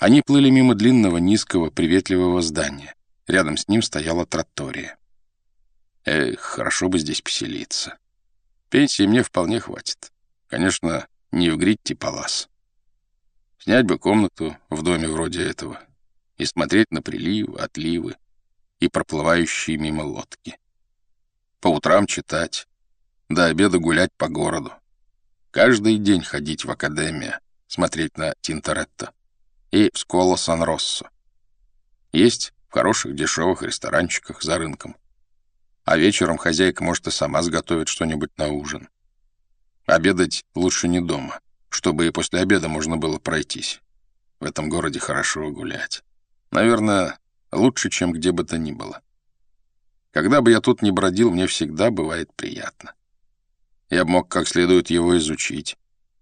Они плыли мимо длинного, низкого, приветливого здания. Рядом с ним стояла тротория. Эх, хорошо бы здесь поселиться. Пенсии мне вполне хватит. Конечно, не в Гритти Палас. Снять бы комнату в доме вроде этого и смотреть на приливы, отливы и проплывающие мимо лодки. По утрам читать, до обеда гулять по городу. Каждый день ходить в академию, смотреть на Тинторетто и в Сколо Сан-Россо. Есть в хороших дешевых ресторанчиках за рынком. А вечером хозяйка, может, и сама сготовит что-нибудь на ужин. Обедать лучше не дома, чтобы и после обеда можно было пройтись. В этом городе хорошо гулять. Наверное, лучше, чем где бы то ни было. Когда бы я тут не бродил, мне всегда бывает приятно. Я бы мог как следует его изучить,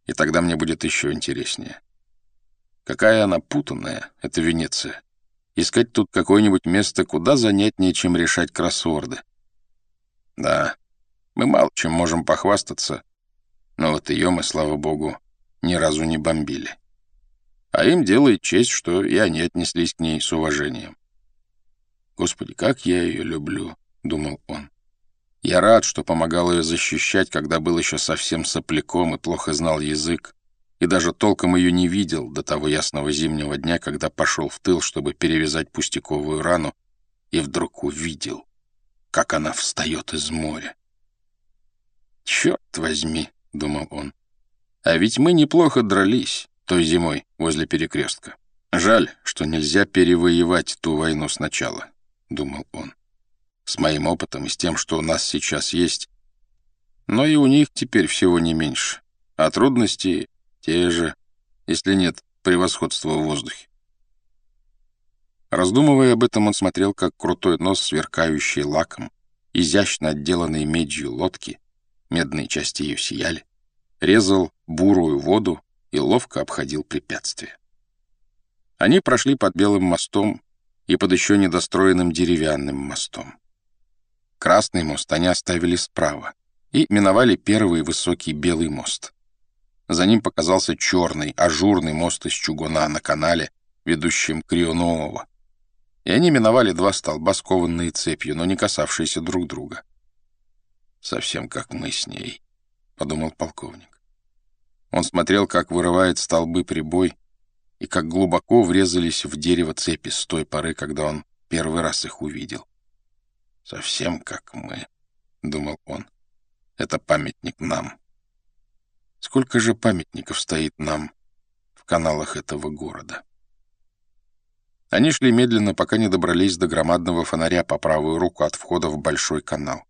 и тогда мне будет еще интереснее. Какая она путанная, эта Венеция. Искать тут какое-нибудь место куда занятнее, чем решать кроссворды. Да, мы мало чем можем похвастаться, но вот ее мы, слава богу, ни разу не бомбили. А им делает честь, что и они отнеслись к ней с уважением. «Господи, как я ее люблю», — думал он. «Я рад, что помогал ее защищать, когда был еще совсем сопляком и плохо знал язык, и даже толком ее не видел до того ясного зимнего дня, когда пошел в тыл, чтобы перевязать пустяковую рану, и вдруг увидел, как она встает из моря. «Черт возьми», — думал он, — «а ведь мы неплохо дрались той зимой возле перекрестка. Жаль, что нельзя перевоевать ту войну сначала», — думал он. «С моим опытом и с тем, что у нас сейчас есть, но и у них теперь всего не меньше, а трудности те же, если нет превосходства в воздухе. Раздумывая об этом, он смотрел, как крутой нос, сверкающий лаком, изящно отделанные медью лодки, медные части ее сияли, резал бурую воду и ловко обходил препятствия. Они прошли под Белым мостом и под еще недостроенным деревянным мостом. Красный мост они оставили справа и миновали первый высокий белый мост. За ним показался черный, ажурный мост из чугуна на канале, ведущем к Рио-Нового, и они миновали два столба, скованные цепью, но не касавшиеся друг друга. «Совсем как мы с ней», — подумал полковник. Он смотрел, как вырывает столбы прибой, и как глубоко врезались в дерево цепи с той поры, когда он первый раз их увидел. «Совсем как мы», — думал он. «Это памятник нам». Сколько же памятников стоит нам в каналах этого города? Они шли медленно, пока не добрались до громадного фонаря по правую руку от входа в большой канал.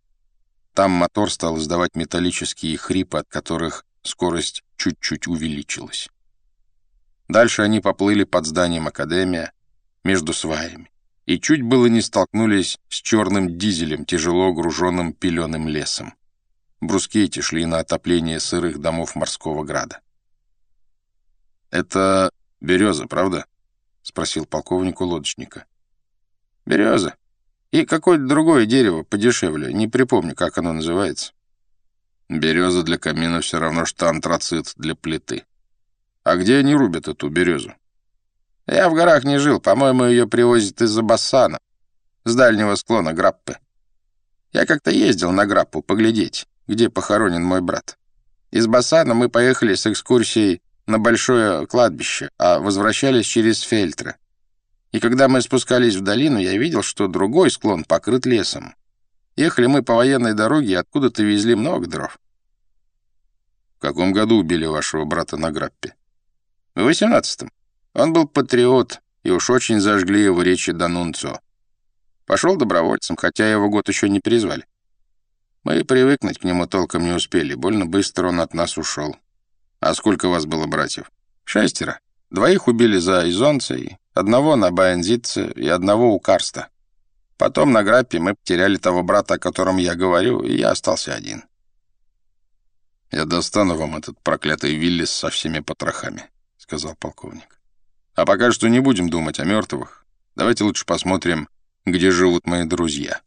Там мотор стал издавать металлические хрипы, от которых скорость чуть-чуть увеличилась. Дальше они поплыли под зданием Академия, между сваями, и чуть было не столкнулись с черным дизелем, тяжело груженным пеленым лесом. Бруски эти шли на отопление сырых домов морского града. «Это береза, правда?» — спросил полковник у лодочника. «Береза. И какое-то другое дерево подешевле. Не припомню, как оно называется». «Береза для камина все равно, что антрацит для плиты. А где они рубят эту березу?» «Я в горах не жил. По-моему, ее привозят из-за Бассана, с дальнего склона Граппы. Я как-то ездил на Граппу поглядеть, где похоронен мой брат. Из Бассана мы поехали с экскурсией на большое кладбище, а возвращались через Фельтре. И когда мы спускались в долину, я видел, что другой склон покрыт лесом. Ехали мы по военной дороге откуда-то везли много дров. В каком году убили вашего брата на Граппе? В восемнадцатом. Он был патриот, и уж очень зажгли его речи Данунцо. Пошел добровольцем, хотя его год еще не призвали. Мы привыкнуть к нему толком не успели, больно быстро он от нас ушел. «А сколько вас было братьев?» «Шестеро. Двоих убили за Изонцей, одного на Баянзитце и одного у Карста. Потом на Граппе мы потеряли того брата, о котором я говорю, и я остался один». «Я достану вам этот проклятый Виллис со всеми потрохами», — сказал полковник. «А пока что не будем думать о мертвых. Давайте лучше посмотрим, где живут мои друзья».